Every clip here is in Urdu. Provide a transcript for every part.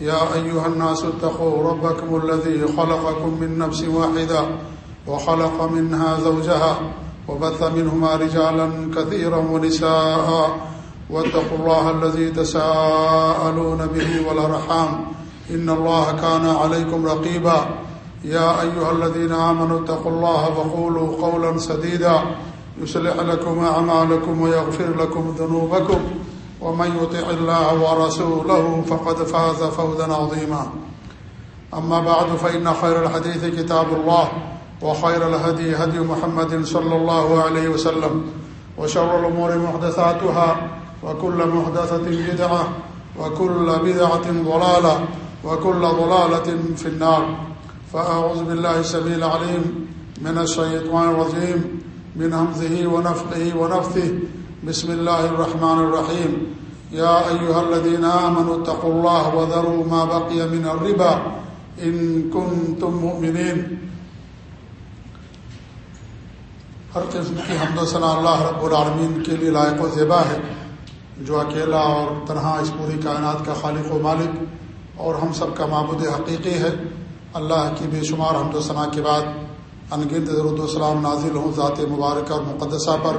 يا أيها الناس اتقوا ربكم الذي خلقكم من نفس واحدة وخلق منها زوجها وبث منهما رجالا كثيرا ونساء واتقوا الله الذي تساءلون به والأرحام إن الله كان عليكم رقيبا يا أيها الذين آمنوا اتقوا الله وقولوا قولا سديدا يسلح لكم أعمالكم ويغفر لكم ذنوبكم ومن يطع الله ورسوله فقد فاز فوزا عظيما. أما بعد، فإن خير الحديث كتاب الله، وخير الهدي هدي محمد صلى الله عليه وسلم، وشر الأمور محدثاتها، وكل محدثة بدعة، وكل بدعة ضلالة، وكل ضلالة في النار. فأعوذ بالله السبيل العليم من الشيطان الرجيم، من همزه ونفقه ونفثه بسم الله الرحمن الرحيم يا أيها الذين آمنوا اتقوا الله وذروا ما بقي من الربا إن كنتم مؤمنين ہر قسم کی حمد و ثناء اللہ رب العالمین کے لیے لائق و زیبا ہے۔ جو اکیلا اور تنہا اس پوری کائنات کا خالق و مالک اور ہم سب کا معبود حقیقی ہے۔ اللہ کی بے شمار حمد و ثناء کے بعد انگند ضرود السلام نازل ہوں ذات مبارکہ اور مقدسہ پر۔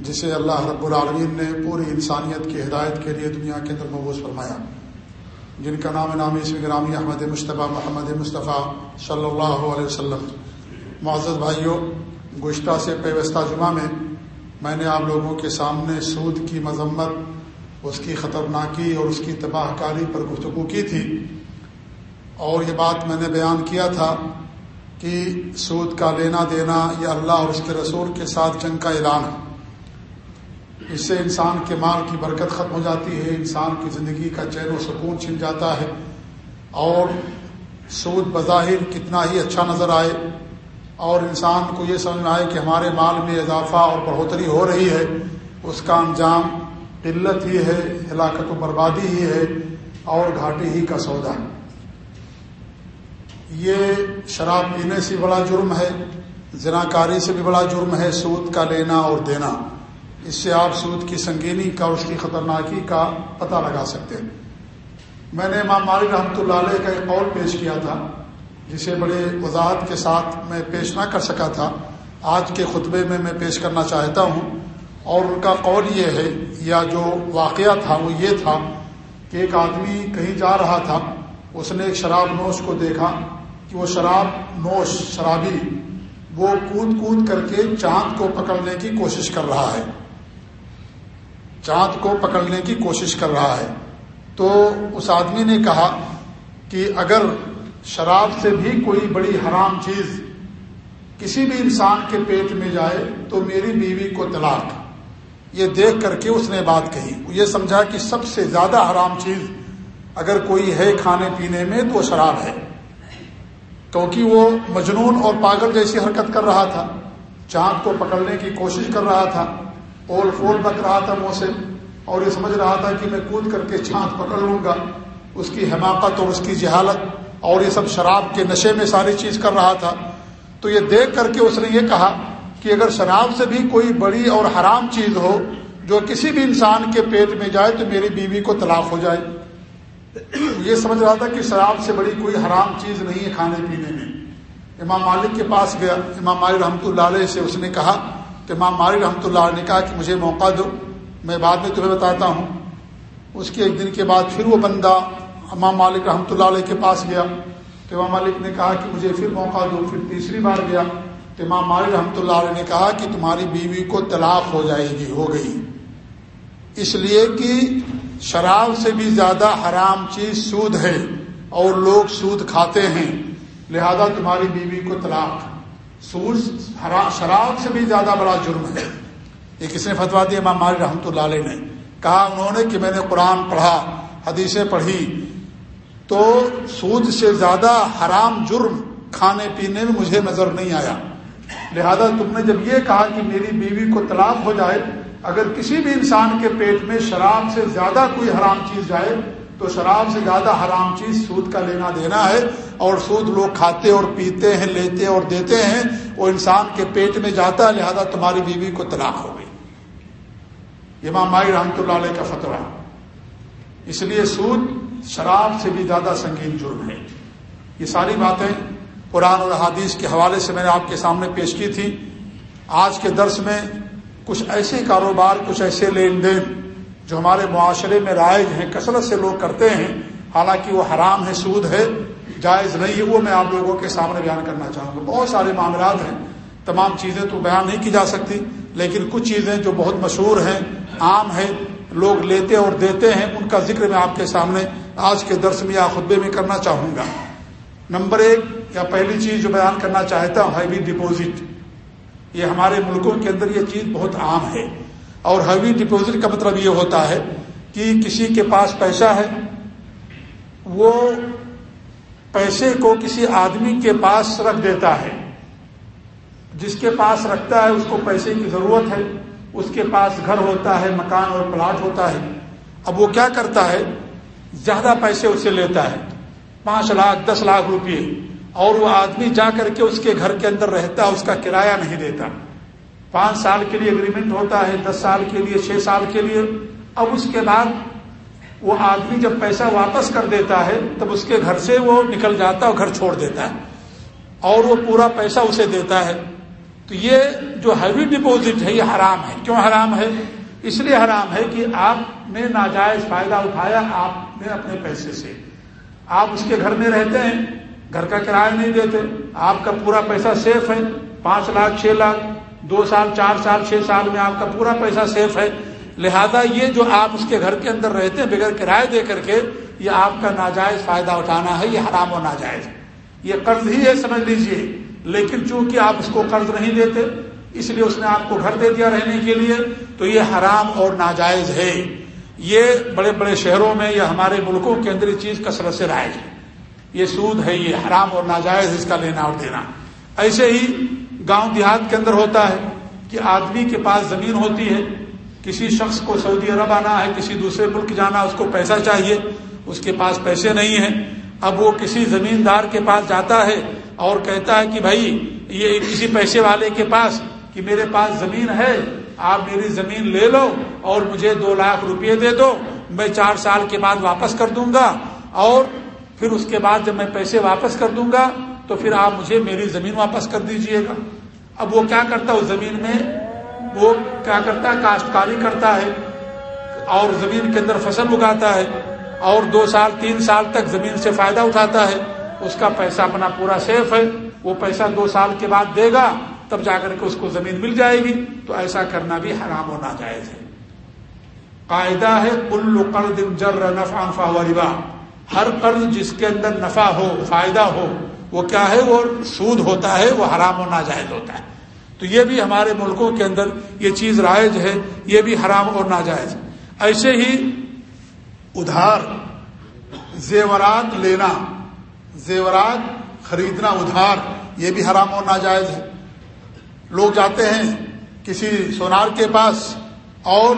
جسے اللہ رب العالمین نے پوری انسانیت کی ہدایت کے لیے دنیا کے اندر مبوس فرمایا۔ جن کا نام نامی اسم گرامی احمد مشتبہ محمد مصطفیٰ صلی اللہ علیہ وسلم۔ معزز بھائیوں گشتہ سے پیوستہ جمعہ میں میں نے آپ لوگوں کے سامنے سود کی مذمت، اس کی خطرناکی اور اس کی تباہ کاری پر گفتگو کی تھی۔ اور یہ بات میں نے بیان کیا تھا کہ سود کا لینا دینا یہ اللہ اور اس کے رسول کے ساتھ جنگ کا اعلان ہے۔ اس سے انسان کے مال کی برکت ختم ہو جاتی ہے، انسان کی زندگی کا چین و سکون چھن جاتا ہے۔ اور سود بظاہر کتنا ہی اچھا نظر آئے، اور انسان کو یہ سمجھ آئے کہ ہمارے مال میں اضافہ اور بڑھوتری ہو رہی ہے، اس کا انجام قلت ہی ہے، ہلاکت و بربادی ہی ہے، اور گھاٹی ہی کا سودا۔ یہ شراب پینے سے بڑا جرم ہے، زناکاری سے بھی بڑا جرم ہے، سود کا لینا اور دینا۔ اس سے آپ سود کی سنگینی کا اس کی خطرناکی کا پتہ لگا سکتے ہیں۔ میں نے امام مالک رحمۃ اللہ علیہ کا ایک قول پیش کیا تھا، جسے بڑے وضاحت کے ساتھ میں پیش نہ کر سکا تھا۔ آج کے خطبے میں میں پیش کرنا چاہتا ہوں۔ اور ان کا قول یہ ہے، یا جو واقعہ تھا وہ یہ تھا کہ ایک آدمی کہیں جا رہا تھا، اس نے ایک شراب نوش کو دیکھا کہ وہ شراب نوش، شرابی، وہ کود کود کر کے چاند کو پکڑنے کی کوشش کر رہا ہے۔ چاند کو پکڑنے کی کوشش کر رہا ہے۔ تو اس آدمی نے کہا کہ اگر شراب سے بھی کوئی بڑی حرام چیز کسی بھی انسان کے پیٹ میں جائے تو میری بیوی کو طلاق۔ یہ دیکھ کر کے اس نے بات کہی۔ یہ سمجھا کہ سب سے زیادہ حرام چیز اگر کوئی ہے کھانے پینے میں تو وہ شراب ہے۔ کیونکہ وہ مجنون اور پاگل جیسی حرکت کر رہا تھا۔ چاند کو پکڑنے کی کوشش کر رہا تھا۔ اول فول بک رہا تھا منہ سے اور یہ سمجھ رہا تھا کہ میں کود کر کے چاند پکڑ لوں گا، اس کی حماقت اور اس کی جہالت اور یہ سب شراب کے نشے میں ساری چیز کر رہا تھا۔ تو یہ دیکھ کر کے اس نے یہ کہا کہ اگر شراب سے بھی کوئی بڑی اور حرام چیز ہو جو کسی بھی انسان کے پیٹ میں جائے تو میری بیوی کو طلاق ہو جائے۔ یہ سمجھ رہا تھا کہ شراب سے بڑی کوئی حرام چیز نہیں ہے کھانے پینے میں۔ امام مالک کے پاس گیا، امام مالک رحمۃ اللہ علیہ سے اس نے کہا کہ امام مالک رحمۃ اللہ علیہ نے کہا کہ مجھے موقع دو، میں بعد میں تمہیں بتاتا ہوں۔ اس کے ایک دن کے بعد پھر وہ بندہ امام مالک رحمۃ اللہ علیہ کے پاس گیا۔ تو امام مالک نے کہا کہ مجھے پھر موقع دو، پھر تیسری بار گیا۔ تو امام مالک رحمۃ اللہ علیہ نے کہا کہ تمہاری بیوی کو طلاق ہو جائے گی، ہو گئی۔ اس لیے کہ شراب سے بھی زیادہ حرام چیز سود ہے اور لوگ سود کھاتے ہیں، لہذا تمہاری بیوی کو طلاق۔ سود شراب سے بھی زیادہ بڑا جرم ہے۔ یہ کس نے فتوا دیا امام مالک رحمۃ اللہ علیہ نے۔ کہا انہوں نے کہ میں نے قرآن پڑھا، حدیثیں پڑھی۔ تو سود سے زیادہ حرام جرم کھانے پینے میں مجھے نظر نہیں آیا۔ لہذا تم نے جب یہ کہا کہ میری بیوی کو طلاق ہو جائے، اگر کسی بھی انسان کے پیٹ میں شراب سے زیادہ کوئی حرام چیز جائے تو شراب سے زیادہ حرام چیز سود کا لینا دینا ہے اور سود لوگ کھاتے اور پیتے ہیں، لیتے اور دیتے ہیں، وہ انسان کے پیٹ میں جاتا ہے، لہذا تمہاری بیوی کو طلاق ہو گئی۔ امام مائی رحمۃ اللہ علیہ کا فتویٰ۔ اس لیے سود شراب سے بھی زیادہ سنگین جرم ہے۔ یہ ساری باتیں قرآن اور حادیث کے حوالے سے میں نے آپ کے سامنے پیش کی تھی۔ آج کے درس میں کچھ ایسے کاروبار، کچھ ایسے لین دین جو ہمارے معاشرے میں رائج ہیں، کثرت سے لوگ کرتے ہیں، حالانکہ وہ حرام ہے، سود ہے، جائز نہیں ہے، وہ میں آپ لوگوں کے سامنے بیان کرنا چاہوں گا۔ بہت سارے معاملات ہیں، تمام چیزیں تو بیان نہیں کی جا سکتی، لیکن کچھ چیزیں جو بہت مشہور ہیں، عام ہیں، لوگ لیتے اور دیتے ہیں، ان کا ذکر میں آپ کے سامنے آج کے درس میں یا خطبے میں کرنا چاہوں گا۔ نمبر ایک یا پہلی چیز جو بیان کرنا چاہتا ہوں ہیوی ڈپوزٹ۔ یہ ہمارے ملکوں کے اندر یہ چیز بہت عام ہے۔ اور ہیوی ڈپوزٹ کا مطلب یہ ہوتا ہے کہ کسی کے پاس پیسہ ہے، وہ پیسے کو کسی آدمی کے پاس رکھ دیتا ہے۔ جس کے پاس رکھتا ہے، اس کو پیسے کی ضرورت ہے۔ اس کے پاس گھر ہوتا ہے، مکان اور پلاٹ ہوتا ہے۔ اب وہ کیا کرتا ہے؟ زیادہ پیسے اسے لیتا ہے۔ پانچ لاکھ، دس لاکھ روپئے اور وہ آدمی جا کر کے اس کے گھر کے اندر رہتا، اس کا کرایہ نہیں دیتا۔ پانچ سال کے لیے اگریمنٹ ہوتا ہے، دس سال کے لیے، چھ سال کے لیے۔ اب اس کے بعد وہ آدمی جب پیسہ واپس کر دیتا ہے، تب اس کے گھر سے وہ نکل جاتا اور گھر چھوڑ دیتا ہے۔ اور وہ پورا پیسہ اسے دیتا ہے۔ تو یہ جو ہیوی ڈپوزٹ ہے، یہ حرام ہے۔ کیوں حرام ہے؟ اس لیے حرام ہے کہ آپ نے ناجائز فائدہ اٹھایا آپ نے اپنے پیسے سے۔ آپ اس کے گھر میں رہتے ہیں، گھر کا کرایہ نہیں دیتے، آپ کا پورا پیسہ سیف ہے۔ پانچ لاکھ، چھ لاکھ۔ دو سال، چار سال، چھ سال میں آپ کا پورا پیسہ سیف ہے۔ لہذا یہ جو آپ اس کے گھر کے اندر رہتے ہیں، بغیر کرایہ دے کر کے، یہ آپ کا ناجائز فائدہ اٹھانا ہے، یہ حرام و ناجائز۔ یہ قرض ہی ہے، سمجھ لیجیے۔ لیکن چونکہ آپ اس کو قرض نہیں دیتے، اس لیے اس نے آپ کو گھر دے دیا رہنے کے لیے، تو یہ حرام اور ناجائز ہے۔ یہ بڑے بڑے شہروں میں یا ہمارے ملکوں کے اندر یہ چیز کثرت سے رائج ہے۔ یہ سود ہے، یہ حرام اور ناجائز اس کا لینا اور دینا۔ ایسے ہی گاؤں دیہات کے اندر ہوتا ہے کہ آدمی کے پاس زمین ہوتی ہے، کسی شخص کو سعودی عرب آنا ہے، کسی دوسرے ملک جانا اس کو پیسہ چاہیے، اس کے پاس پیسے نہیں ہیں۔ اب وہ کسی زمیندار کے پاس جاتا ہے اور کہتا ہے کہ بھائی، یہ کسی پیسے والے کے پاس کہ میرے پاس زمین ہے، آپ میری زمین لے لو اور مجھے دو لاکھ روپئے دے دو، میں چار سال کے بعد واپس کر دوں گا۔ اور پھر اس کے بعد جب میں پیسے واپس کر دوں گا تو پھر آپ مجھے میری زمین واپس کر دیجیے گا۔ اب وہ کیا کرتا ہے؟ زمین میں وہ کیا کرتا ہے؟ کاشتکاری کرتا ہے اور زمین کے اندر فصل اگاتا ہے اور دو سال، تین سال تک زمین سے فائدہ اٹھاتا ہے۔ اس کا پیسہ اپنا پورا سیف ہے۔ وہ پیسہ دو سال کے بعد دے گا، تب جا کر کے اس کو زمین مل جائے گی۔ تو ایسا کرنا بھی حرام ہونا جائز ہے۔ قاعدہ ہے، کل قرض جر نفع ربا۔ ہر قرض جس کے اندر نفع ہو، فائدہ ہو، وہ کیا ہے؟ وہ سود ہوتا ہے، وہ حرام و ناجائز ہوتا ہے۔ تو یہ بھی ہمارے ملکوں کے اندر یہ چیز رائج ہے، یہ بھی حرام اور ناجائز۔ ایسے ہی ادھار، زیورات لینا، زیورات خریدنا ادھار، یہ بھی حرام اور ناجائز ہے۔ لوگ جاتے ہیں کسی سونار کے پاس اور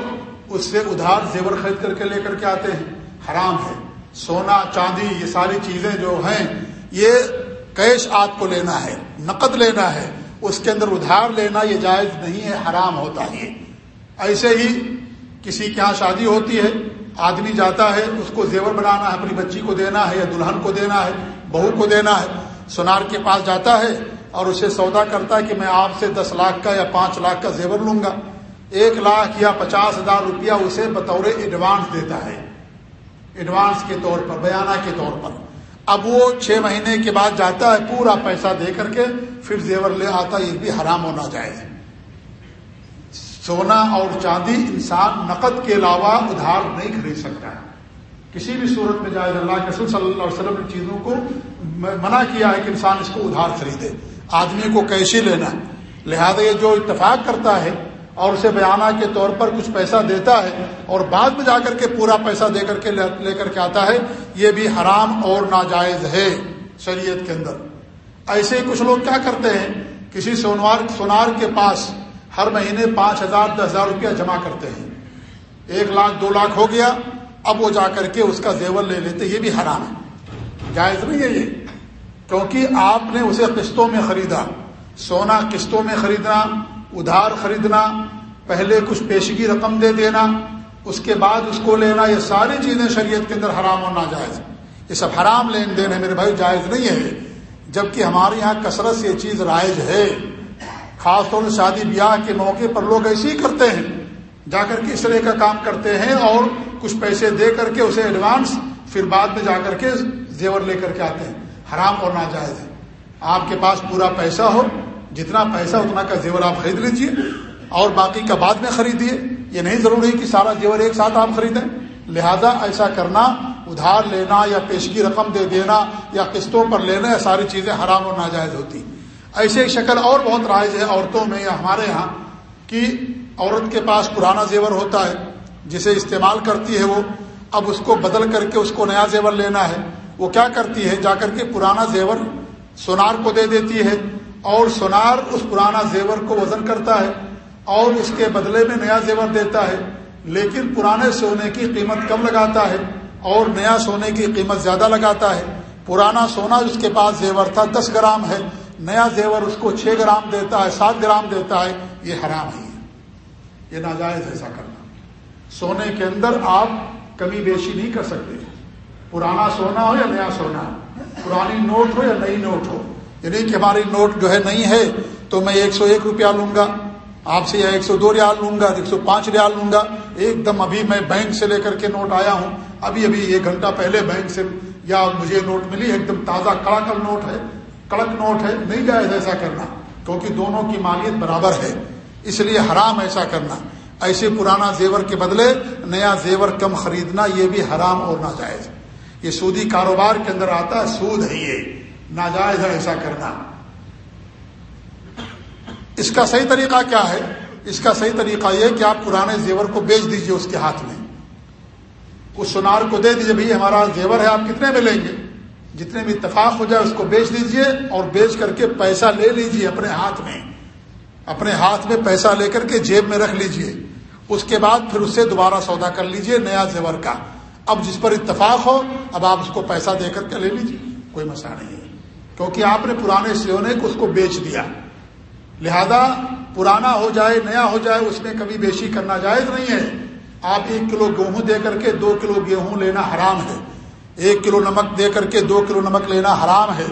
اس سے ادھار زیور خرید کر کے لے کر کے آتے ہیں۔ حرام ہے۔ سونا، چاندی، یہ ساری چیزیں جو ہیں، یہ کیش آپ کو لینا ہے، نقد لینا ہے۔ اس کے اندر ادھار لینا یہ جائز نہیں ہے، حرام ہوتا ہے۔ ایسے ہی کسی کے یہاں شادی ہوتی ہے، آدمی جاتا ہے، اس کو زیور بنانا ہے، اپنی بچی کو دینا ہے یا دلہن کو دینا ہے، بہو کو دینا ہے، سونار کے پاس جاتا ہے اور اسے سودا کرتا ہے کہ میں آپ سے دس لاکھ کا یا پانچ لاکھ کا زیور لوں گا۔ ایک لاکھ یا پچاس ہزار روپیہ اسے بطور ایڈوانس دیتا ہے۔ ایڈوانس کے طور پر، بیانہ کے طور پر۔ اب وہ چھ مہینے کے بعد جاتا ہے پورا پیسہ دے کر کے، پھر زیور لے آتا یہ بھی حرام ہونا چاہیے سونا اور چاندی انسان نقد کے علاوہ ادھار نہیں خرید سکتا ہے۔ کسی بھی صورت میں جائے اللہ کے صلی اللہ علیہ وسلم نے چیزوں کو منع کیا ہے کہ انسان اس کو ادھار خریدے۔ آدمی کو کیسے لینا۔ لہذا یہ جو اتفاق کرتا ہے اور اسے بیانہ کے طور پر کچھ پیسہ دیتا ہے اور بعد میں جا کر کے پورا پیسہ دے کر کے لے کر کے آتا ہے، یہ بھی حرام اور ناجائز ہے شریعت کے اندر۔ ایسے ہی کچھ لوگ کیا کرتے ہیں، کسی سونوار سونار کے پاس ہر مہینے پانچ ہزار، دس ہزار روپیہ جمع کرتے ہیں۔ ایک لاکھ، دو لاکھ ہو گیا، اب وہ جا کر کے اس کا زیور لے لیتے، یہ بھی حرام ہے۔ جائز نہیں ہے یہ، کیونکہ آپ نے اسے قسطوں میں خریدا، سونا قسطوں میں خریدنا ادھار خریدنا، پہلے کچھ پیشگی رقم دے دینا، اس کے بعد اس کو لینا، یہ ساری چیزیں شریعت کے اندر حرام اور ناجائز یہ سب حرام لین دین ہے میرے بھائی، جائز نہیں ہے۔ جبکہ ہمارے یہاں کثرت سے یہ چیز رائج ہے۔ خاص طور سے شادی بیاہ کے موقع پر لوگ ایسے ہی کرتے ہیں۔ جا کر کے اس طرح کا کام کرتے ہیں اور کچھ پیسے دے کر کے اسے ایڈوانس پھر بعد میں جا کر کے زیور لے کر کے آتے ہیں۔ حرام اور ناجائز ہے آپ کے پاس پورا پیسہ ہو جتنا پیسہ اتنا کا زیور آپ خرید لیجیے اور باقی کا بعد میں خریدیے یہ نہیں ضروری کہ سارا زیور ایک ساتھ آپ خریدیں۔ لہذا ایسا کرنا، ادھار لینا یا پیشگی رقم دے دینا یا قسطوں پر لینا، یہ ساری چیزیں حرام اور ناجائز ہوتی۔ ایسے ایک شکل اور بہت رائج ہے عورتوں میں یا ہمارے یہاں کہ عورت کے پاس پرانا زیور ہوتا ہے، جسے استعمال کرتی ہے وہ، اب اس کو بدل کر کے اس کو نیا زیور لینا ہے۔ وہ کیا کرتی ہے؟ جا کر کے پرانا زیور سونار کو دے دیتی ہے۔ اور سونار اس پرانا زیور کو وزن کرتا ہے اور اس کے بدلے میں نیا زیور دیتا ہے، لیکن پرانے سونے کی قیمت کم لگاتا ہے اور نیا سونے کی قیمت زیادہ لگاتا ہے۔ پرانا سونا اس کے پاس زیور تھا، دس گرام ہے۔ نیا زیور اس کو چھ گرام دیتا ہے، سات گرام دیتا ہے۔ یہ حرام ہی ہے۔ یہ ناجائز ایسا کرنا۔ سونے کے اندر آپ کمی بیشی نہیں کر سکتے۔ پرانا سونا ہو یا نیا سونا، پرانی نوٹ ہو یا نئی نوٹ ہو۔ یعنی کہ ہماری نوٹ جو ہے نہیں ہے تو میں ایک سو ایک روپیہ لوں گا، آپ سے یا ایک سو دو ریال لوں گا، ایک سو پانچ ریال لوں گا۔ ایک دم ابھی میں بینک سے لے کر کے نوٹ آیا ہوں۔ ابھی ابھی ایک گھنٹہ پہلے بینک سے یا مجھے نوٹ ملی، ایک دم تازہ کڑا نوٹ ہے، کڑک نوٹ ہے۔ نہیں جائز ایسا کرنا، کیونکہ دونوں کی مالیت برابر ہے۔ اس لیے حرام ایسا کرنا۔ ایسے پرانا زیور کے بدلے نیا زیور کم خریدنا، یہ بھی حرام اور ناجائز۔ یہ سودی کاروبار کے اندر آتا ہے، سود ہے یہ۔ ناجائز ہے ایسا کرنا۔ اس کا صحیح طریقہ کیا ہے؟ اس کا صحیح طریقہ یہ کہ آپ پرانے زیور کو بیچ دیجیے اس کے ہاتھ میں۔ اس سونار کو دے دیجیے، بھائی ہمارا زیور ہے، آپ کتنے میں لیں گے؟ جتنے بھی اتفاق ہو جائے اس کو بیچ دیجیے اور بیچ کر کے پیسہ لے لیجیے اپنے ہاتھ میں۔ اپنے ہاتھ میں پیسہ لے کر کے جیب میں رکھ لیجیے۔ اس کے بعد پھر اس سے دوبارہ سودا کر لیجیے نیا زیور کا۔ اب جس پر اتفاق ہو، اب آپ اس کو پیسہ دے کر کے لے لیجیے۔ کوئی مسئلہ نہیں ہے۔ کیونکہ آپ نے پرانے سیونے کو اس کو بیچ دیا۔ لہذا پرانا ہو جائے، نیا ہو جائے، اس میں کبھی بیشی کرنا جائز نہیں ہے۔ آپ ایک کلو گیہوں دے کر کے دو کلو گیہوں لینا حرام ہے۔ ایک کلو نمک دے کر کے دو کلو نمک لینا حرام ہے۔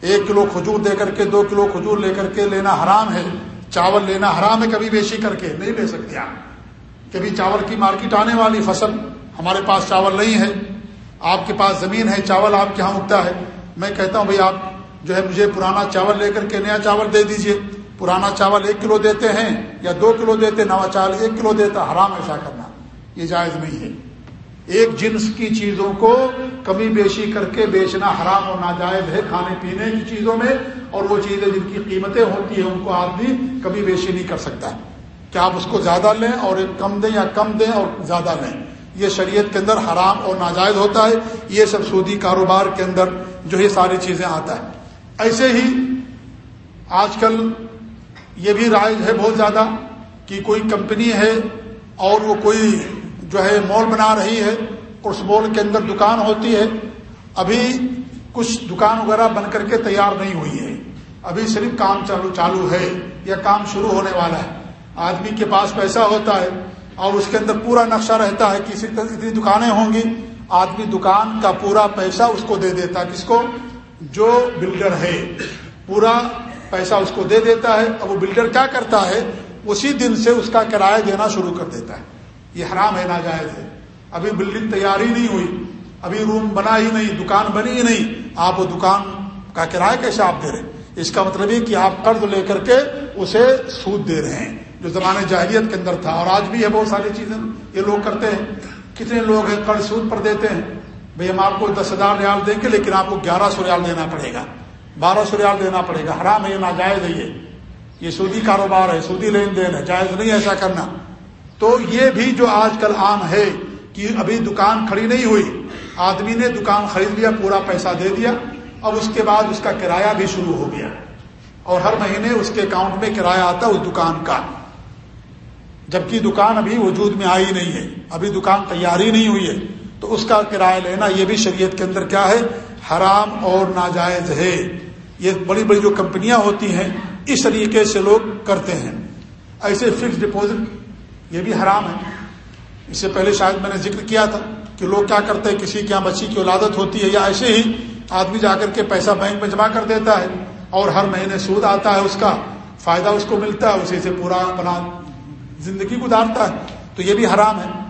ایک کلو کھجور دے کر کے دو کلو کھجور لے کر کے لینا حرام ہے۔ چاول لینا حرام ہے کبھی بیشی کر کے۔ نہیں لے سکتے آپ۔ کبھی چاول کی مارکیٹ آنے والی فصل ہمارے پاس چاول نہیں ہے۔ آپ کے پاس زمین ہے، چاول آپ کے یہاں اگتا ہے۔ میں کہتا ہوں بھائی آپ جو ہے مجھے پرانا چاول لے کر کے نیا چاول دے دیجیے۔ پرانا چاول ایک کلو دیتے ہیں یا دو کلو دیتے نوا چاول ایک کلو دیتا، حرام ایسا کرنا۔ یہ جائز نہیں ہے۔ ایک جنس کی چیزوں کو کمی بیشی کر کے بیچنا حرام اور ناجائز ہے کھانے پینے کی چیزوں میں، اور وہ چیزیں جن کی قیمتیں ہوتی ہیں ان کو آدمی کمی بیشی نہیں کر سکتا۔ کہ آپ اس کو زیادہ لیں اور کم دیں یا کم دیں اور زیادہ لیں؟ یہ شریعت کے اندر حرام اور ناجائز ہوتا ہے۔ یہ سب سودی کاروبار کے اندر جو یہ ساری چیزیں آتا ہے۔ ایسے ہی آج کل یہ بھی رائج ہے بہت زیادہ کہ کوئی کمپنی ہے اور وہ کوئی جو ہے مال بنا رہی ہے اس مال کے اندر دکان ہوتی ہے، ابھی کچھ دکان وغیرہ بن کر کے تیار نہیں ہوئی ہے۔ ابھی صرف کام چالو چالو ہے یا کام شروع ہونے والا ہے۔ آدمی کے پاس پیسہ ہوتا ہے اور اس کے اندر پورا نقشہ رہتا ہے کسی اتنی دکانیں ہوں گی، آدمی دکان کا پورا پیسہ اس کو دے دیتا ہے، کس کو؟ جو بلڈر ہے، پورا پیسہ اس کو دے دیتا ہے، اب وہ بلڈر کیا کرتا ہے؟ اسی دن سے اس کا کرایہ دینا شروع کر دیتا ہے۔ یہ حرام ہے، ناجائز ہے۔ ابھی بلڈنگ تیار ہی نہیں ہوئی، ابھی روم بنا ہی نہیں، دکان بنی ہی نہیں۔ آپ وہ دکان کا کرایہ کیسے آپ دے رہے ہیں؟ اس کا مطلب یہ کہ آپ قرض لے کر کے اسے سود دے رہے ہیں۔ جو زمانے جاہلیت کے اندر تھا، اور آج بھی ہے بہت ساری چیزیں۔ یہ لوگ کرتے ہیں۔ کتنے لوگ ہیں قرض سود پر دیتے ہیں؟ بھئی ہم آپ کو دس ہزار ریال دیں گے، لیکن آپ کو گیارہ سو ریال دینا پڑے گا۔ بارہ سو ریال دینا پڑے گا۔ حرام ہے، یہ ناجائز ہے یہ۔ یہ سودی کاروبار ہے سودی لین دین ہے، جائز نہیں ایسا کرنا۔ تو یہ بھی جو آج کل عام ہے کہ ابھی دکان کھڑی نہیں ہوئی، آدمی نے دکان خرید لیا، پورا پیسہ دے دیا، اب اس کے بعد اس کا کرایہ بھی شروع ہو گیا۔ اور ہر مہینے اس کے اکاؤنٹ میں کرایہ آتا اس دکان کا۔ جبکہ دکان ابھی وجود میں آئی نہیں ہے، ابھی دکان تیاری نہیں ہوئی ہے۔ تو اس کا کرایہ لینا یہ بھی شریعت کے اندر کیا ہے؟ حرام اور ناجائز ہے۔ یہ بڑی بڑی جو کمپنیاں ہوتی ہیں، اس طریقے سے لوگ کرتے ہیں۔ ایسے فکس ڈپازٹ یہ بھی حرام ہے۔ اس سے پہلے شاید میں نے ذکر کیا تھا کہ لوگ کیا کرتے ہیں؟ کسی کے یہاں بچی کی ولادت ہوتی ہے یا ایسے ہی آدمی جا کر کے پیسہ بینک میں جمع کر دیتا ہے اور ہر مہینے سود آتا ہے، اس کا فائدہ اس کو ملتا ہے، اسی سے پورا اپنا زندگی گزارتا ہے۔ تو یہ بھی حرام ہے۔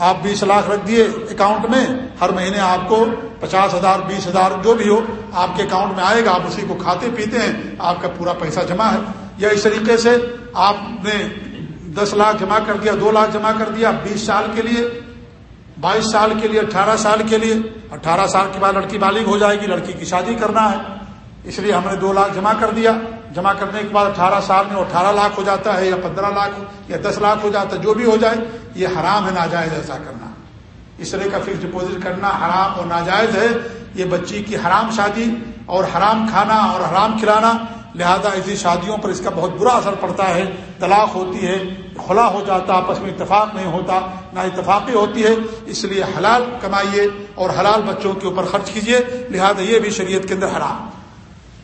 آپ بیس لاکھ رکھ دیے اکاؤنٹ میں، ہر مہینے آپ کو پچاس ہزار، بیس ہزار جو بھی ہو، آپ کے اکاؤنٹ میں آئے گا، آپ اسی کو کھاتے پیتے ہیں، آپ کا پورا پیسہ جمع ہے۔ یا اس طریقے سے آپ نے دس لاکھ جمع کر دیا، دو لاکھ جمع کر دیا، بیس سال کے لیے، بائیس سال کے لیے، اٹھارہ سال کے لیے۔ اٹھارہ سال کے بعد لڑکی بالغ ہو جائے گی، لڑکی کی شادی کرنا ہے۔ اس لیے ہم نے دو لاکھ جمع کر دیا۔ جمع کرنے کے بعد اٹھارہ سال میں اٹھارہ لاکھ ہو جاتا ہے یا پندرہ لاکھ یا دس لاکھ ہو جاتا ہے، جو بھی ہو جائے، یہ حرام ہے، ناجائز ایسا کرنا۔ اس طرح کا فکس ڈپوزٹ کرنا حرام اور ناجائز ہے۔ یہ بچی کی حرام شادی اور حرام کھانا اور حرام کھلانا، لہذا ایسی شادیوں پر اس کا بہت برا اثر پڑتا ہے۔ طلاق ہوتی ہے خلا ہو جاتا، آپس میں اتفاق نہیں ہوتا، نہ اتفاقی ہوتی ہے۔ اس لیے حلال کمائیے اور حلال بچوں کے اوپر خرچ کیجیے، لہذا یہ بھی شریعت کے اندر حرام۔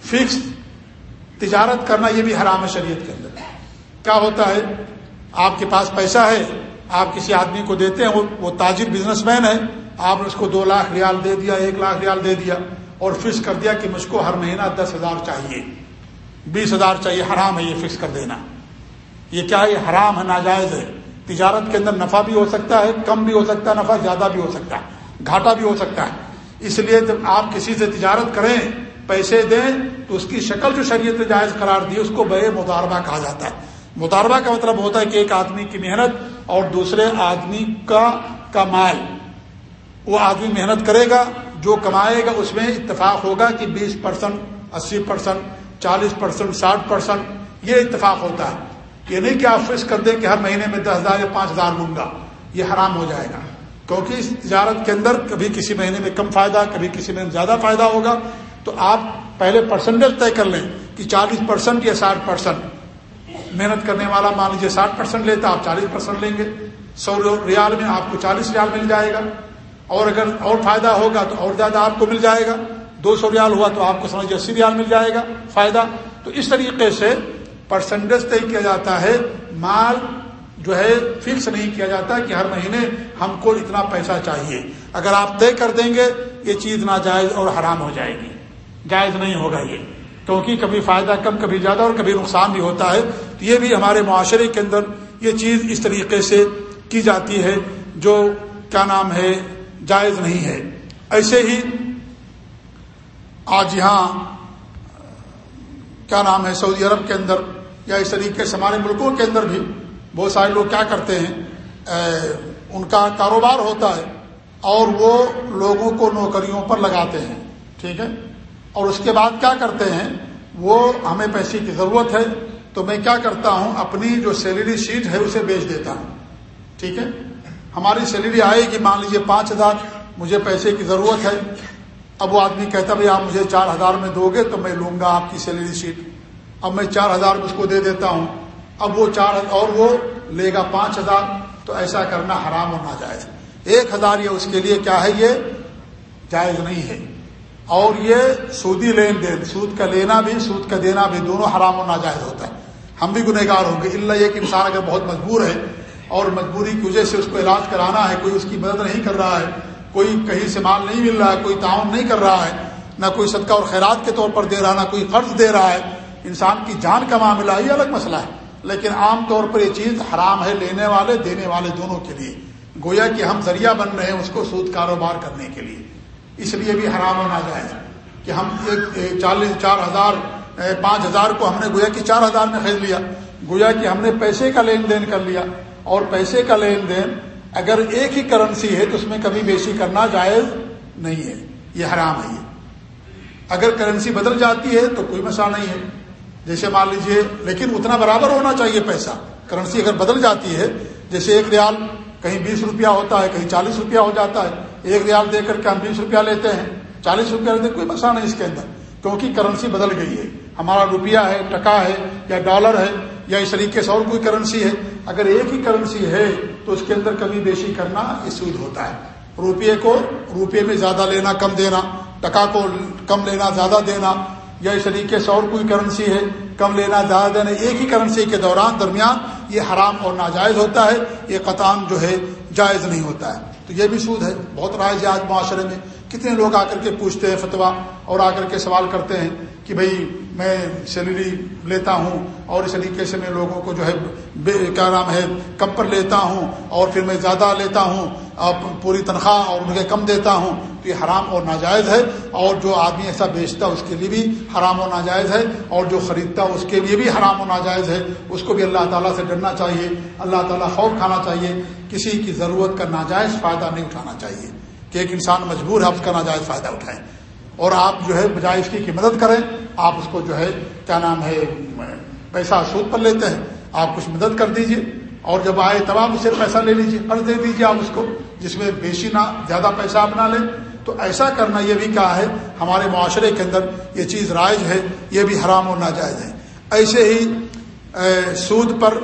فکس تجارت کرنا یہ بھی حرام ہے شریعت کے اندر۔ کیا ہوتا ہے؟ آپ کے پاس پیسہ ہے، آپ کسی آدمی کو دیتے ہیں، وہ تاجر بزنس مین ہے، آپ نے اس کو دو لاکھ ریال دے دیا، ایک لاکھ ریال دے دیا اور فکس کر دیا کہ مجھ کو ہر مہینہ دس ہزار چاہیے۔ بیس ہزار چاہیے، حرام ہے یہ فکس کر دینا۔ یہ کیا ہے؟ حرام ہے، ناجائز ہے۔ تجارت کے اندر نفع بھی ہو سکتا ہے، کم بھی ہو سکتا ہے، نفع زیادہ بھی ہو سکتا ہے، گھاٹا بھی ہو سکتا ہے۔ اس لیے جب آپ کسی سے تجارت کریں پیسے دیں تو اس کی شکل جو شریعت جائز قرار دی اس کو بے مطالبہ کہا جاتا ہے۔ مطالبہ کا مطلب ہوتا ہے کہ ایک آدمی کی محنت اور دوسرے آدمی کا کمائے وہ آدمی محنت کرے گا، جو کمائے گا، اس میں اتفاق ہوگا کہ بیس پرسنٹ، اسی پرسنٹ، چالیس پرسنٹ، ساٹھ پرسنٹ، یہ اتفاق ہوتا ہے۔ یہ نہیں کہ آپ فکس کر دیں کہ ہر مہینے میں دس ہزار یا پانچ ہزار لوں گا، یہ حرام ہو جائے گا۔ کیونکہ اس تجارت کے اندر کبھی کسی مہینے میں کم فائدہ، کبھی کسی مہینے میں زیادہ فائدہ ہوگا۔ تو آپ پہلے پرسنٹیج طے کر لیں کہ چالیس پرسنٹ یا ساٹھ پرسنٹ محنت کرنے والا مان لیجیے ساٹھ پرسنٹ لیتا، آپ چالیس پرسنٹ لیں گے۔ سو ریال میں آپ کو چالیس ریال مل جائے گا۔ اور اگر اور فائدہ ہوگا تو اور زیادہ آپ کو مل جائے گا۔ دو سو ریال ہوا تو آپ کو سمجھیے اسی ریال مل جائے گا۔ فائدہ۔ تو اس طریقے سے پرسنٹیج طے کیا جاتا ہے۔ مال جو ہے فکس نہیں کیا جاتا کہ ہر مہینے ہم کو اتنا پیسہ چاہیے۔ اگر آپ طے کر دیں گے، یہ چیز ناجائز اور حرام ہو جائے گی۔ جائز نہیں ہوگا یہ۔ کیونکہ کبھی فائدہ کم، کبھی زیادہ اور کبھی نقصان بھی ہوتا ہے۔ تو یہ بھی ہمارے معاشرے کے اندر یہ چیز اس طریقے سے کی جاتی ہے جو کیا نام ہے، جائز نہیں ہے۔ ایسے ہی آج یہاں کیا نام ہے، سعودی عرب کے اندر یا اس طریقے سے ہمارے ملکوں کے اندر بھی بہت سارے لوگ کیا کرتے ہیں ان کا کاروبار ہوتا ہے اور وہ لوگوں کو نوکریوں پر لگاتے ہیں۔ ٹھیک ہے؟ اور اس کے بعد کیا کرتے ہیں؟ وہ ہمیں پیسے کی ضرورت ہے، تو میں کیا کرتا ہوں؟ اپنی جو سیلری شیٹ ہے اسے بیچ دیتا ہوں۔ ٹھیک ہے؟ ہماری سیلری آئے گی، مان لیجیے پانچ ہزار، مجھے پیسے کی ضرورت ہے۔ اب وہ آدمی کہتا بھائی آپ مجھے چار ہزار میں دو گے تو میں لوں گا آپ کی سیلری شیٹ۔ اب میں چار ہزار اس کو دے دیتا ہوں۔ اب وہ چار اور وہ لے گا پانچ ہزار۔ تو ایسا کرنا حرام اور ناجائز۔ ایک ہزار یہ اس کے لیے کیا ہے؟ یہ جائز نہیں ہے۔ اور یہ سودی لین دین، سود کا لینا بھی، سود کا دینا بھی دونوں حرام اور ناجائز ہوتا ہے۔ ہم بھی گنہگار ہوں گے۔ اللہ یہ کہ انسان اگر بہت مجبور ہے اور مجبوری کی وجہ سے اس کو علاج کرانا ہے، کوئی اس کی مدد نہیں کر رہا ہے، کوئی کہیں سے مال نہیں مل رہا ہے، کوئی تعاون نہیں کر رہا ہے، نہ کوئی صدقہ اور خیرات کے طور پر دے رہا، نہ کوئی قرض دے رہا ہے۔ انسان کی جان کا معاملہ یہ الگ مسئلہ ہے۔ لیکن عام طور پر یہ چیز حرام ہے لینے والے، دینے والے دونوں کے لیے۔ گویا کہ ہم ذریعہ بن رہے ہیں اس کو سود کاروبار کرنے کے لیے۔ اس لیے بھی حرام ہونا جائے کہ ہم ایک چالیس، چار ہزار پانچ ہزار کو ہم نے گویا کہ چار ہزار میں خرید لیا، گویا کہ ہم نے پیسے کا لین دین کر لیا اور پیسے کا لین دین اگر ایک ہی کرنسی ہے تو اس میں کبھی بیشی کرنا جائز نہیں ہے، یہ حرام ہے یہ۔ اگر کرنسی بدل جاتی ہے تو کوئی مسئلہ نہیں ہے۔ جیسے مان لیجیے، لیکن اتنا برابر ہونا چاہیے پیسہ۔ کرنسی اگر بدل جاتی ہے، جیسے ایک ریال کہیں بیس روپیہ ہوتا ہے، کہیں چالیس روپیہ ہو جاتا ہے ایک ریال دے کر کے ہم بیس روپیہ لیتے ہیں، چالیس روپیہ لیتے کوئی مسئلہ نہیں اس کے اندر۔ کیونکہ کرنسی بدل گئی ہے۔ ہمارا روپیہ ہے، ٹکا ہے، یا ڈالر ہے، یا اس طریقے سے اور کوئی کرنسی ہے۔ اگر ایک ہی کرنسی ہے، تو اس کے اندر کمی بیشی کرنا سود ہوتا ہے۔ روپیے کو روپے میں زیادہ لینا، کم دینا، ٹکا کو کم لینا، زیادہ دینا، یا اس طریقے سے اور کوئی کرنسی ہے، کم لینا، زیادہ دینا، ایک ہی کرنسی کے دوران، درمیان یہ حرام اور ناجائز ہوتا ہے۔ یہ قطام جو ہے، جائز نہیں ہوتا ہے۔ تو یہ بھی سود ہے، بہت رائج ہے آج معاشرے میں۔ کتنے لوگ آ کر کے پوچھتے ہیں فتوا اور آ کر کے سوال کرتے ہیں کہ بھائی میں سیلری لیتا ہوں اور اس طریقے سے میں لوگوں کو جو ہے کیا نام ہے کم پر لیتا ہوں اور پھر میں زیادہ لیتا ہوں پوری تنخواہ اور مجھے کم دیتا ہوں، تو یہ حرام اور ناجائز ہے اور جو آدمی ایسا بیچتا اس کے لیے بھی حرام و ناجائز ہے اور جو خریدتا اس کے لیے بھی حرام و ناجائز ہے، اس کو بھی اللہ تعالیٰ سے ڈرنا چاہیے، اللہ تعالیٰ خوف کھانا چاہیے، کسی کی ضرورت کا ناجائز فائدہ نہیں اٹھانا چاہیے کہ ایک انسان مجبور ہے اس کا ناجائز فائدہ اٹھائیں اور آپ جو ہے بجائے اس کی مدد کریں، آپ اس کو جو ہے، کیا نام ہے، پیسہ سود پر لیتے ہیں۔ آپ کچھ مدد کر دیجیے اور جب آئے تب آپ اسے پیسہ لے لیجیے قرض دے دیجیے آپ اس کو، جس میں بیشی نہ، زیادہ پیسہ آپ نہ لیں۔ تو ایسا کرنا یہ بھی کہا ہے، ہمارے معاشرے کے اندر یہ چیز رائج ہے، یہ بھی حرام اور ناجائز ہے۔ ایسے ہی سود پر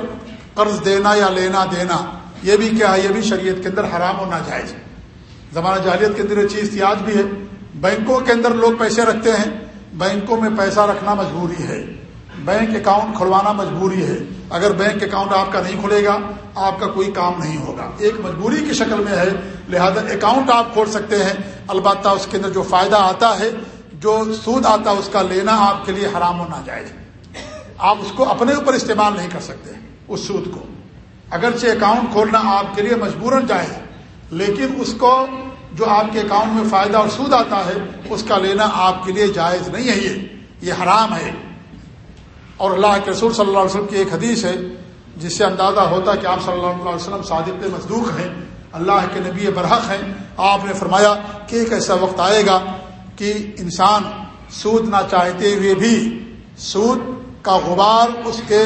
قرض دینا یا لینا دینا، یہ بھی کیا ہے، یہ بھی شریعت کے اندر حرام اور ناجائز ہے۔ زمانہ جاہلیت کے اندر یہ چیز تھی، آج بھی ہے۔ بینکوں کے اندر لوگ پیسے رکھتے ہیں، بینکوں میں پیسہ رکھنا مجبوری ہے۔ بینک اکاؤنٹ کھلوانا مجبوری ہے۔ اگر بینک اکاؤنٹ آپ کا نہیں کھلے گا، آپ کا کوئی کام نہیں ہوگا۔ ایک مجبوری کی شکل میں ہے، لہذا اکاؤنٹ آپ کھول سکتے ہیں۔ البتہ اس کے اندر جو فائدہ آتا ہے، جو سود آتا ہے، اس کا لینا آپ کے لیے حرام ہونا جائے آپ اس کو اپنے اوپر استعمال نہیں کر سکتے اس سود کو۔ اگرچہ اکاؤنٹ کھولنا آپ کے لیے مجبوراً جائز لیکن اس کو جو آپ کے اکاؤنٹ میں فائدہ اور سود آتا ہے، اس کا لینا آپ کے لیے جائز نہیں ہے، یہ یہ حرام ہے۔ اور اللہ کے رسول صلی اللہ علیہ وسلم کی ایک حدیث ہے، جس سے اندازہ ہوتا ہے کہ آپ صلی اللہ علیہ وسلم صادق مزدوق ہیں، اللہ کے نبی برحق ہیں۔ آپ نے فرمایا کہ ایک ایسا وقت آئے گا کہ انسان سود نہ چاہتے ہوئے بھی سود کا غبار اس کے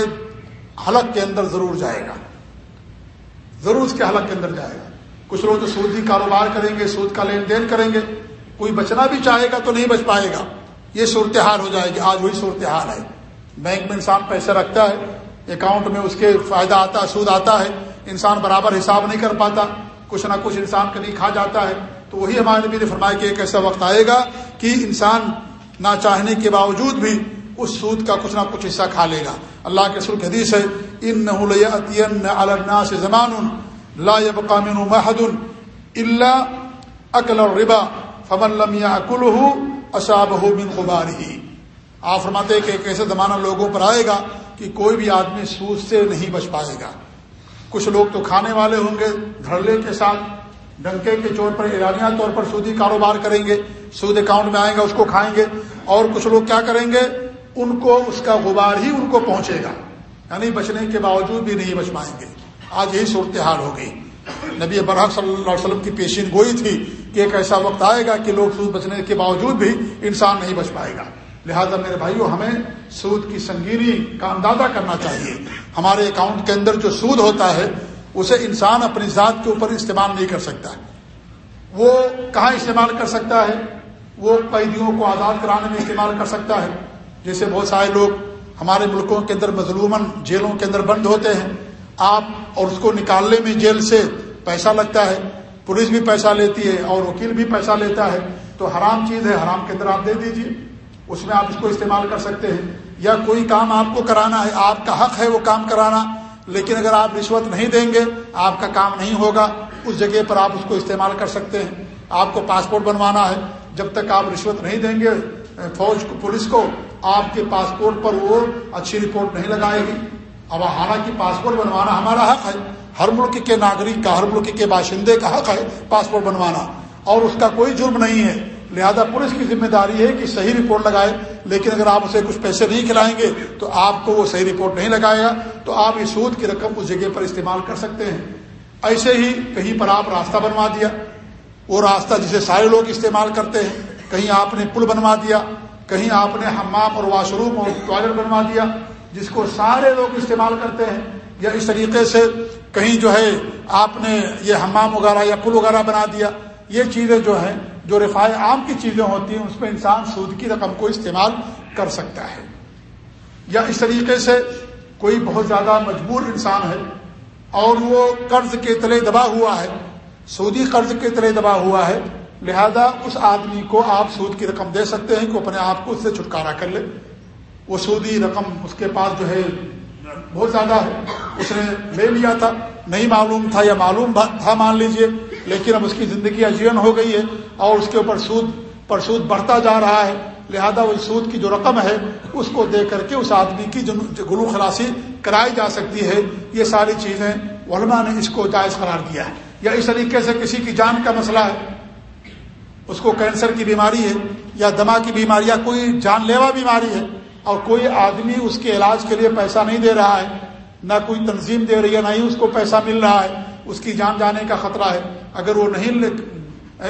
حلق کے اندر ضرور جائے گا۔ ضرور اس کے حلق کے اندر جائے گا۔ کچھ لوگ تو سود ہی کاروبار کریں گے، سود کا لین دین کریں گے۔ کوئی بچنا بھی چاہے گا تو نہیں بچ پائے گا۔ یہ صورتحال ہو جائے گی۔ آج وہی صورتحال ہے۔ بینک میں انسان پیسے رکھتا ہے، اکاؤنٹ میں اس کے فائدہ آتا ہے، سود آتا ہے۔ انسان برابر حساب نہیں کر پاتا۔ کچھ نہ کچھ انسان کبھی کھا جاتا ہے۔ تو وہی ہمارے نبی نے فرمایا کہ ایک ایسا وقت آئے گا کہ انسان نہ چاہنے کے باوجود بھی اس سود کا کچھ نہ کچھ حصہ کھا لے گا۔ اللہ کے سرخ حدیث ہے ان نہ سے زمان لا يبقى منه محد الا اكل الربا، فمن لم ياكله اصابه من غباره. آپ فرماتے ہیں کہ ایک ایسے زمانہ لوگوں پر آئے گا کہ کوئی بھی آدمی سود سے نہیں بچ پائے گا۔ کچھ لوگ تو کھانے والے ہوں گے، دھڑلے کے ساتھ، ڈنکے کے طور پر، ایرانیہ طور پر سودی کاروبار کریں گے، سود اکاؤنٹ میں آئیں گے، اس کو کھائیں گے۔ اور کچھ لوگ کیا کریں گے؟ ان کو اس کا غبار ہی ان کو پہنچے گا۔ یعنی بچنے کے باوجود بھی نہیں بچ پائیں گے۔ آج یہی صورتحال ہو گئی۔ نبی برحق صلی اللہ علیہ وسلم کی پیشین گوئی تھی کہ ایک ایسا وقت آئے گا کہ لوگ سود بچنے کے باوجود بھی انسان نہیں بچ پائے گا۔ لہذا میرے بھائیو، ہمیں سود کی سنگینی کا اندازہ کرنا چاہیے۔ ہمارے اکاؤنٹ کے اندر جو سود ہوتا ہے، اسے انسان اپنی ذات کے اوپر استعمال نہیں کر سکتا۔ وہ کہاں استعمال کر سکتا ہے؟ وہ قیدیوں کو آزاد کرانے میں استعمال کر سکتا ہے۔ جیسے بہت سارے لوگ ہمارے ملکوں کے اندر مظلومن جیلوں کے اندر بند ہوتے ہیں۔ آپ اور اس کو نکالنے میں جیل سے پیسہ لگتا ہے، پولیس بھی پیسہ لیتی ہے اور وکیل بھی پیسہ لیتا ہے، تو حرام چیز ہے، حرام کے اندر آپ دے دیجیے اس میں آپ اس کو استعمال کر سکتے ہیں۔ یا کوئی کام آپ کو کرانا ہے، آپ کا حق ہے وہ کام کرانا، لیکن اگر آپ رشوت نہیں دیں گے، آپ کا کام نہیں ہوگا، اس جگہ پر آپ اس کو استعمال کر سکتے ہیں۔ آپ کو پاسپورٹ بنوانا ہے، جب تک آپ رشوت نہیں دیں گے، فوج کو، پولیس کو آپ کے پاسپورٹ پر وہ اچھی رپورٹ نہیں لگائے گی۔ اب حالانکہ پاسپورٹ بنوانا ہمارا حق ہے۔ ہر ملک کے ناگرک کا، ہر ملک کے باشندے کا حق ہے پاسپورٹ بنوانا۔ اور اس کا کوئی جرم نہیں ہے۔ لہذا پولیس کی ذمہ داری ہے کہ صحیح رپورٹ لگائے۔ لیکن اگر آپ اسے کچھ پیسے نہیں کھلائیں گے تو آپ کو وہ صحیح رپورٹ نہیں لگائے گا۔ تو آپ اس سود کی رقم اس جگہ پر استعمال کر سکتے ہیں۔ ایسے ہی کہیں پر آپ راستہ بنوا دیا۔ وہ راستہ جسے سارے لوگ استعمال کرتے ہیں۔ کہیں آپ نے پل بنوا دیا۔ کہیں آپ نے حمام اور واش روم اور ٹوائلٹ بنوا دیا۔ جس کو سارے لوگ استعمال کرتے ہیں یا اس طریقے سے کہیں جو ہے آپ نے یہ حمام وغیرہ یا پل وغیرہ بنا دیا، یہ چیزیں جو ہیں، جو رفاع عام کی چیزیں ہوتی ہیں، اس میں انسان سود کی رقم کو استعمال کر سکتا ہے۔ یا اس طریقے سے کوئی بہت زیادہ مجبور انسان ہے اور وہ قرض کے تلے دبا ہوا ہے سودی قرض کے تلے دبا ہوا ہے، لہذا اس آدمی کو آپ سود کی رقم دے سکتے ہیں کہ اپنے آپ کو اس سے چھٹکارا کر لے۔ وہ سودی رقم اس کے پاس جو ہے بہت زیادہ ہے اس نے لے لیا تھا۔ نہیں معلوم تھا یا معلوم تھا مان لیجیے، لیکن اب اس کی زندگی اجین ہو گئی ہے اور اس کے اوپر سود پر سود بڑھتا جا رہا ہے۔ لہذا وہ سود کی جو رقم ہے، اس کو دے کر کے اس آدمی کی گلو خلاصی کرائی جا سکتی ہے۔ یہ ساری چیزیں علماء نے اس کو جائز قرار دیا ہے۔ یا اس طریقے سے کسی کی جان کا مسئلہ ہے، اس کو کینسر کی بیماری ہے، یا دما کی بیماری، یا کوئی جان لیوا بیماری ہے اور کوئی آدمی اس کے علاج کے لیے پیسہ نہیں دے رہا ہے، نہ کوئی تنظیم دے رہی ہے، نہ ہی اس کو پیسہ مل رہا ہے، اس کی جان جانے کا خطرہ ہے۔ اگر وہ نہیں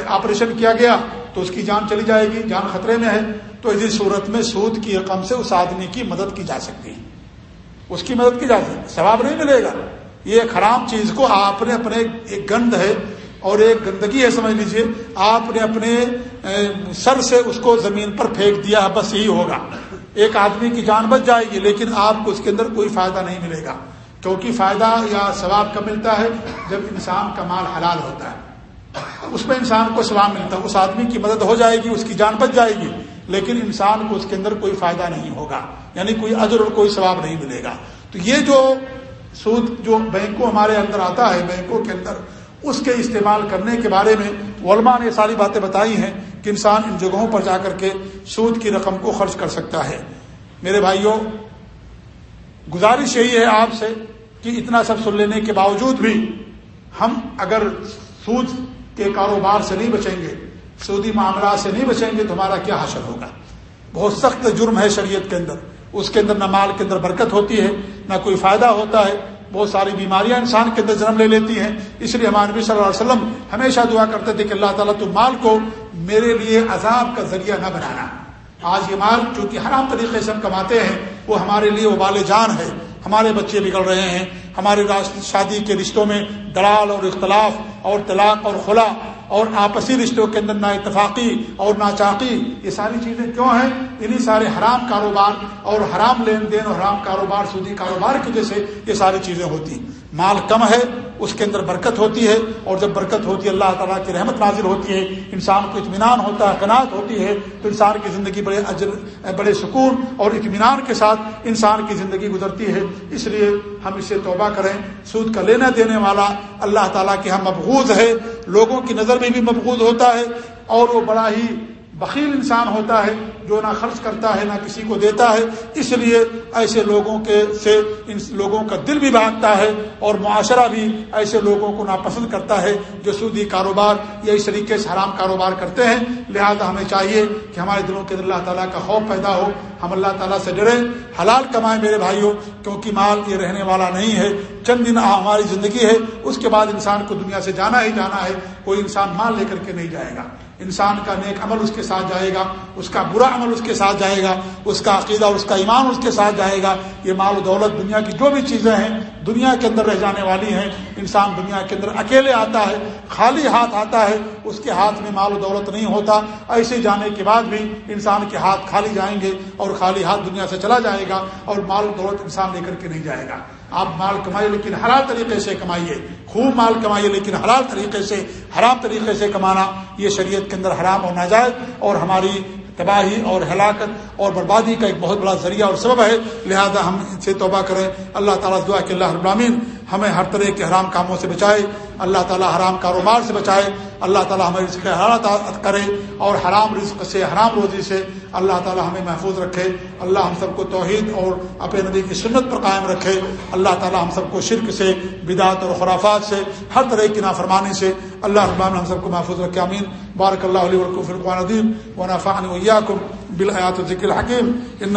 آپریشن کیا گیا تو اس کی جان چلی جائے گی، جان خطرے میں ہے۔ تو اسی صورت میں سود کی رقم سے اس آدمی کی مدد کی جا سکتی ہے۔ اس کی مدد کی جا سکتی ثواب نہیں ملے گا۔ یہ ایک حرام چیز کو آپ نے اپنے ایک گند ہے اور ایک گندگی ہے، سمجھ لیجیے۔ آپ نے اپنے سر سے اس کو زمین پر پھینک دیا، بس یہی ہوگا۔ ایک آدمی کی جان بچ جائے گی، لیکن آپ کو اس کے اندر کوئی فائدہ نہیں ملے گا۔ کیونکہ فائدہ یا ثواب کب ملتا ہے؟ جب انسان کا مال حلال ہوتا ہے۔ اس میں انسان کو ثواب ملتا ہے۔ اس آدمی کی مدد ہو جائے گی، اس کی جان بچ جائے گی، لیکن انسان کو اس کے اندر کوئی فائدہ نہیں ہوگا۔ یعنی کوئی اجر اور کوئی ثواب نہیں ملے گا۔ تو یہ جو سود جو بینکوں ہمارے اندر آتا ہے، بینکوں کے اندر اس کے استعمال کرنے کے بارے میں علماء نے ساری باتیں بتائی ہیں کہ انسان ان جگہوں پر جا کر کے سود کی رقم کو خرچ کر سکتا ہے۔ میرے بھائیوں، گزارش یہی ہے آپ سے کہ اتنا سب سن لینے کے باوجود بھی ہم اگر سود کے کاروبار سے نہیں بچیں گے، سودی معاملات سے نہیں بچیں گے تو ہمارا کیا حاصل ہوگا؟ بہت سخت جرم ہے شریعت کے اندر۔ اس کے اندر نہ مال کے اندر برکت ہوتی ہے، نہ کوئی فائدہ ہوتا ہے بہت ساری بیماریاں انسان کے اندر جنم لے لیتی ہیں۔ اس لیے ہمارے نبی صلی اللہ علیہ وسلم ہمیشہ دعا کرتے تھے کہ اللہ تعالیٰ تو مال کو میرے لیے عذاب کا ذریعہ نہ بنانا۔ آج یہ مال جو حرام طریقے سے ہم کماتے ہیں، وہ ہمارے لیے وبال جان ہے۔ ہمارے بچے بگڑ رہے ہیں۔ ہمارے شادی کے رشتوں میں دلال اور اختلاف اور طلاق اور خلا اور آپسی رشتوں کے اندر نا اتفاقی اور ناچاقی یہ ساری چیزیں کیوں ہیں؟ انہیں سارے حرام کاروبار اور حرام لین دین اور حرام کاروبار، سودی کاروبار کی وجہ سے یہ ساری چیزیں ہوتی مال کم ہے، اس کے اندر برکت ہوتی ہے، اور جب برکت ہوتی ہے، اللہ تعالیٰ کی رحمت نازل ہوتی ہے، انسان کو اطمینان ہوتا ہے، قناعت ہوتی ہے، تو انسان کی زندگی بڑے اجر، بڑے سکون اور اطمینان کے ساتھ انسان کی زندگی گزرتی ہے۔ اس لیے ہم اسے توبہ کریں۔ سود کا لینا دینے والا اللہ تعالیٰ کے ہم مبغوض ہے۔ لوگوں کی نظر میں بھی مبغوض ہوتا ہے، اور وہ بڑا ہی بخیل انسان ہوتا ہے، جو نہ خرچ کرتا ہے، نہ کسی کو دیتا ہے۔ اس لیے ایسے لوگوں کے سے ان لوگوں کا دل بھی بھاگتا ہے اور معاشرہ بھی ایسے لوگوں کو ناپسند کرتا ہے جو سودی کاروبار یا اس طریقے سے حرام کاروبار کرتے ہیں۔ لہذا ہمیں چاہیے کہ ہمارے دلوں کے اللہ تعالیٰ کا خوف پیدا ہو۔ ہم اللہ تعالیٰ سے ڈریں۔ حلال کمائیں میرے بھائیوں، کیونکہ مال یہ رہنے والا نہیں ہے۔ چند دن ہماری زندگی ہے، اس کے بعد انسان کو دنیا سے جانا ہی جانا ہے۔ کوئی انسان مال لے کر کے نہیں جائے گا۔ انسان کا نیک عمل اس کے ساتھ جائے گا، اس کا برا عمل اس کے ساتھ جائے گا، اس کا عقیدہ اور اس کا ایمان اس کے ساتھ جائے گا۔ یہ مال و دولت دنیا کی جو بھی چیزیں ہیں، دنیا کے اندر رہ جانے والی ہیں۔ انسان دنیا کے اندر اکیلے آتا ہے، خالی ہاتھ آتا ہے، اس کے ہاتھ میں مال و دولت نہیں ہوتا۔ ایسے جانے کے بعد بھی انسان کے ہاتھ خالی جائیں گے اور خالی ہاتھ دنیا سے چلا جائے گا اور مال و دولت انسان لے کر کے نہیں جائے گا۔ آپ مال کمائیے لیکن حلال طریقے سے کمائیے۔ خوب مال کمائیے لیکن حلال طریقے سے، حرام طریقے سے کمانا، یہ شریعت کے اندر حرام اور ناجائز اور ہماری تباہی اور ہلاکت اور بربادی کا ایک بہت بڑا ذریعہ اور سبب ہے۔ لہذا ہم ان سے توبہ کریں۔ اللہ تعالیٰ دعا کہ اللہ ابرامین ہمیں ہر طرح کے حرام کاموں سے بچائے، اللہ تعالیٰ حرام کاروبار سے بچائے، اللہ تعالیٰ ہمیں رزق حرارت کرے اور حرام رزق سے حرام روزی سے اللہ تعالیٰ ہمیں محفوظ رکھے۔ اللہ ہم سب کو توحید اور اپنے نبی کی سنت پر قائم رکھے۔ اللہ تعالیٰ ہم سب کو شرک سے بدعت اور خرافات سے، ہر طرح کی نافرمانی سے اللہ ربان ہم سب کو محفوظ رکھے امین بارک اللہ علیہ فرقان ادیم و نافان ویاکم بالآیات ذکر حکیم ان